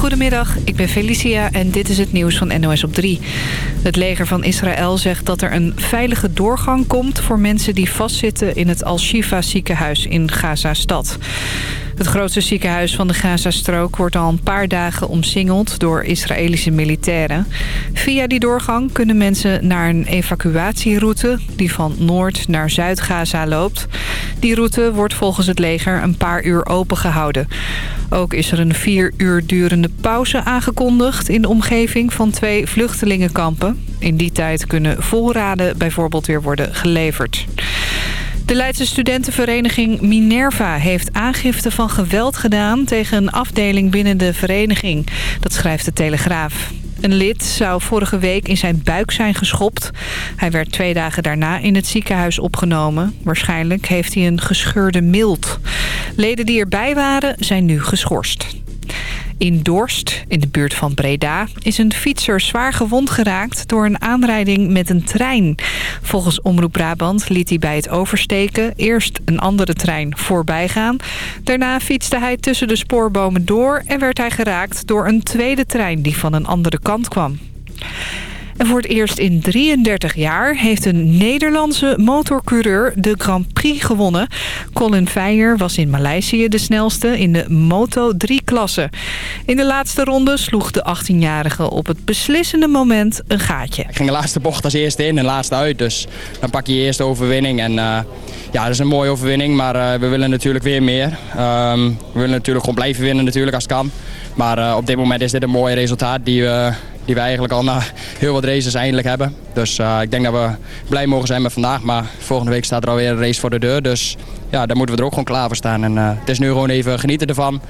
Goedemiddag, ik ben Felicia en dit is het nieuws van NOS op 3. Het leger van Israël zegt dat er een veilige doorgang komt... voor mensen die vastzitten in het Al-Shifa ziekenhuis in Gaza-stad. Het grootste ziekenhuis van de Gazastrook wordt al een paar dagen omsingeld door Israëlische militairen. Via die doorgang kunnen mensen naar een evacuatieroute die van Noord naar Zuid-Gaza loopt. Die route wordt volgens het leger een paar uur opengehouden. Ook is er een vier uur durende pauze aangekondigd in de omgeving van twee vluchtelingenkampen. In die tijd kunnen voorraden bijvoorbeeld weer worden geleverd. De Leidse studentenvereniging Minerva heeft aangifte van geweld gedaan... tegen een afdeling binnen de vereniging. Dat schrijft de Telegraaf. Een lid zou vorige week in zijn buik zijn geschopt. Hij werd twee dagen daarna in het ziekenhuis opgenomen. Waarschijnlijk heeft hij een gescheurde mild. Leden die erbij waren zijn nu geschorst. In Dorst, in de buurt van Breda, is een fietser zwaar gewond geraakt door een aanrijding met een trein. Volgens Omroep Brabant liet hij bij het oversteken eerst een andere trein voorbij gaan. Daarna fietste hij tussen de spoorbomen door en werd hij geraakt door een tweede trein die van een andere kant kwam. En voor het eerst in 33 jaar heeft een Nederlandse motorcoureur de Grand Prix gewonnen. Colin Veijer was in Maleisië de snelste in de Moto3-klasse. In de laatste ronde sloeg de 18-jarige op het beslissende moment een gaatje. Ik ging de laatste bocht als eerste in en de laatste uit. Dus dan pak je je eerste overwinning. En uh, ja, dat is een mooie overwinning, maar uh, we willen natuurlijk weer meer. Um, we willen natuurlijk gewoon blijven winnen natuurlijk als het kan. Maar uh, op dit moment is dit een mooi resultaat die we die we eigenlijk al na heel wat races eindelijk hebben. Dus uh, ik denk dat we blij mogen zijn met vandaag. Maar volgende week staat er alweer een race voor de deur. Dus ja, daar moeten we er ook gewoon klaar voor staan. En uh, het is nu gewoon even genieten ervan.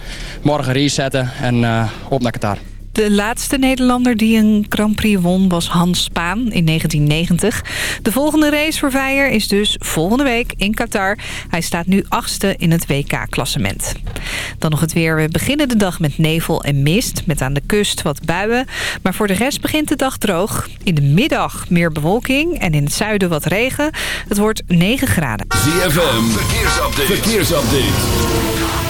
Morgen resetten en uh, op naar Qatar. De laatste Nederlander die een Grand Prix won was Hans Spaan in 1990. De volgende race voor Veijer is dus volgende week in Qatar. Hij staat nu achtste in het WK-klassement. Dan nog het weer. We beginnen de dag met nevel en mist. Met aan de kust wat buien. Maar voor de rest begint de dag droog. In de middag meer bewolking en in het zuiden wat regen. Het wordt 9 graden. ZFM, verkeersupdate. verkeersupdate.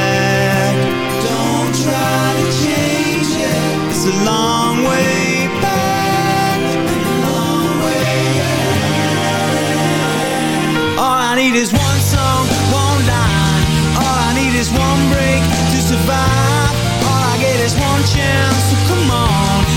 Need is one song, one line. All I need is one break to survive. All I get is one chance, so come on.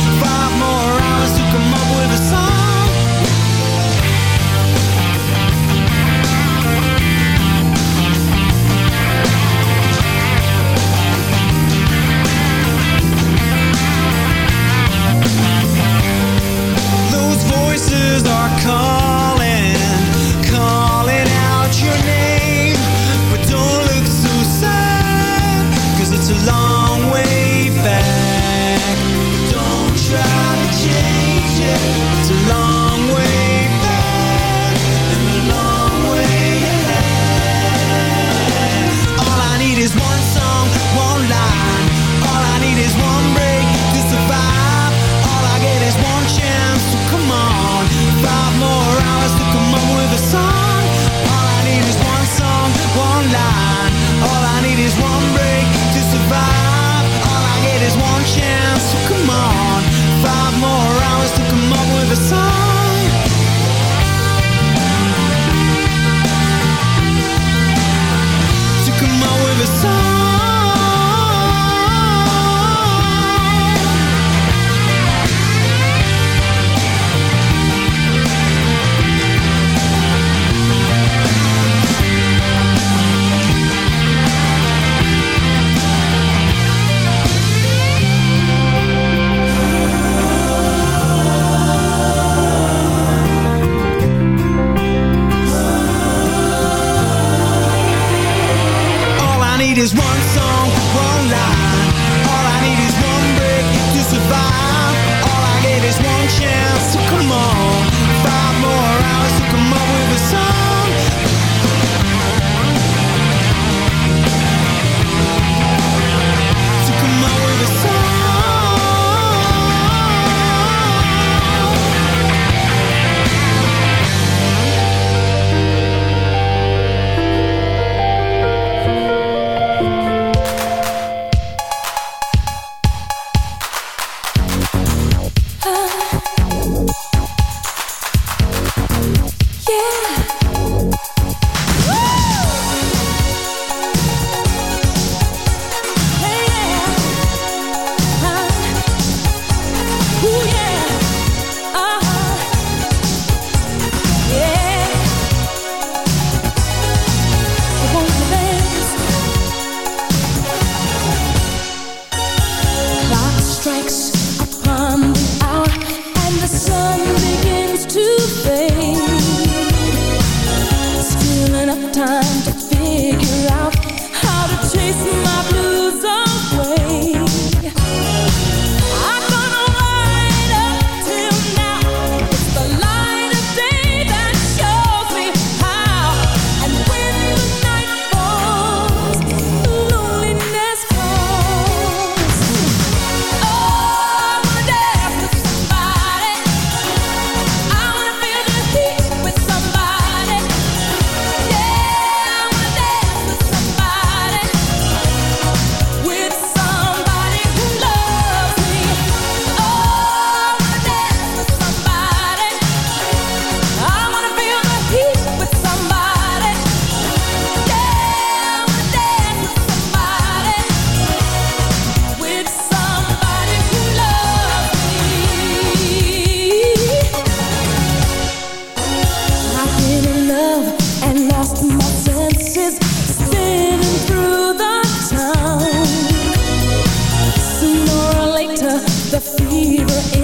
fever.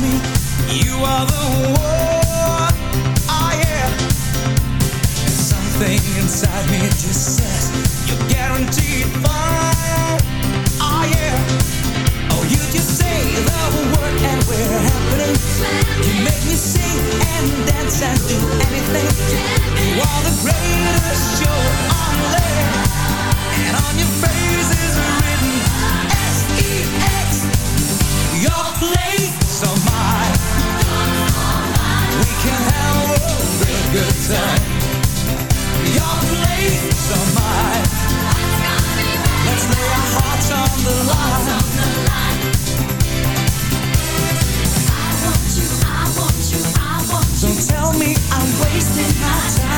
me you are the one. Oh yeah. Something inside me just says you're guaranteed fine. Oh yeah. Oh, you just say the word and we're happening. You make me sing and dance and do anything. You are the greatest show on land. Good time. Your place or mine. Let's lay our hearts on the line. I want you, I want you, I want you. Don't tell me I'm wasting my time.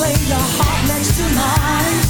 lay your heart next to mine.